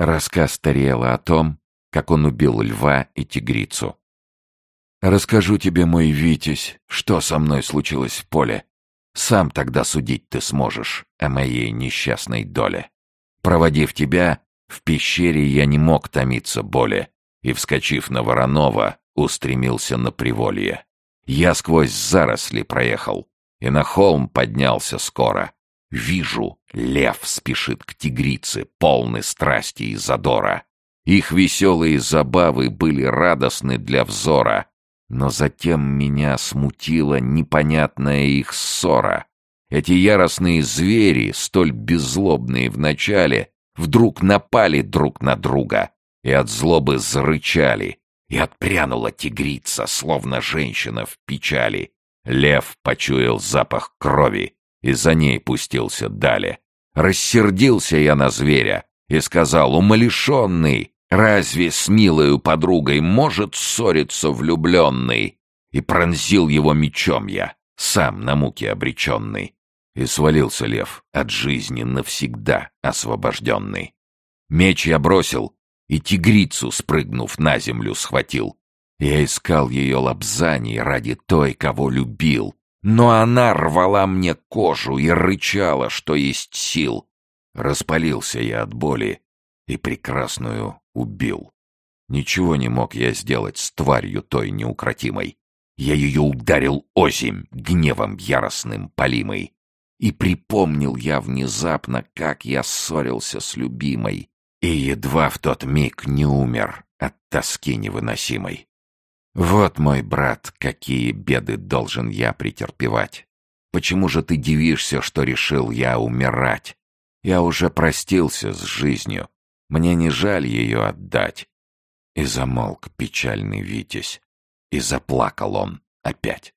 Рассказ Тариэла о том, как он убил льва и тигрицу. «Расскажу тебе, мой Витязь, что со мной случилось в поле. Сам тогда судить ты сможешь о моей несчастной доле. Проводив тебя, в пещере я не мог томиться боли, и, вскочив на Воронова, устремился на приволье. Я сквозь заросли проехал, и на холм поднялся скоро. Вижу, лев спешит к тигрице, полный страсти и задора. Их веселые забавы были радостны для взора, но затем меня смутила непонятная их ссора. Эти яростные звери, столь беззлобные вначале, вдруг напали друг на друга и от злобы зарычали, и отпрянула тигрица, словно женщина в печали. Лев почуял запах крови и за ней пустился далее. Рассердился я на зверя и сказал, умалишенный, разве с милою подругой может ссориться влюбленный? И пронзил его мечом я, сам на муки обреченный. И свалился лев от жизни навсегда освобожденный. Меч я бросил, и тигрицу, спрыгнув на землю, схватил. Я искал ее лапзаний ради той, кого любил, но она рвала мне кожу и рычала, что есть сил. Распалился я от боли и прекрасную убил. Ничего не мог я сделать с тварью той неукротимой. Я ее ударил озимь, гневом яростным полимой. И припомнил я внезапно, как я ссорился с любимой, и едва в тот миг не умер от тоски невыносимой. Вот, мой брат, какие беды должен я претерпевать. Почему же ты дивишься, что решил я умирать? Я уже простился с жизнью. Мне не жаль ее отдать. И замолк печальный Витязь. И заплакал он опять.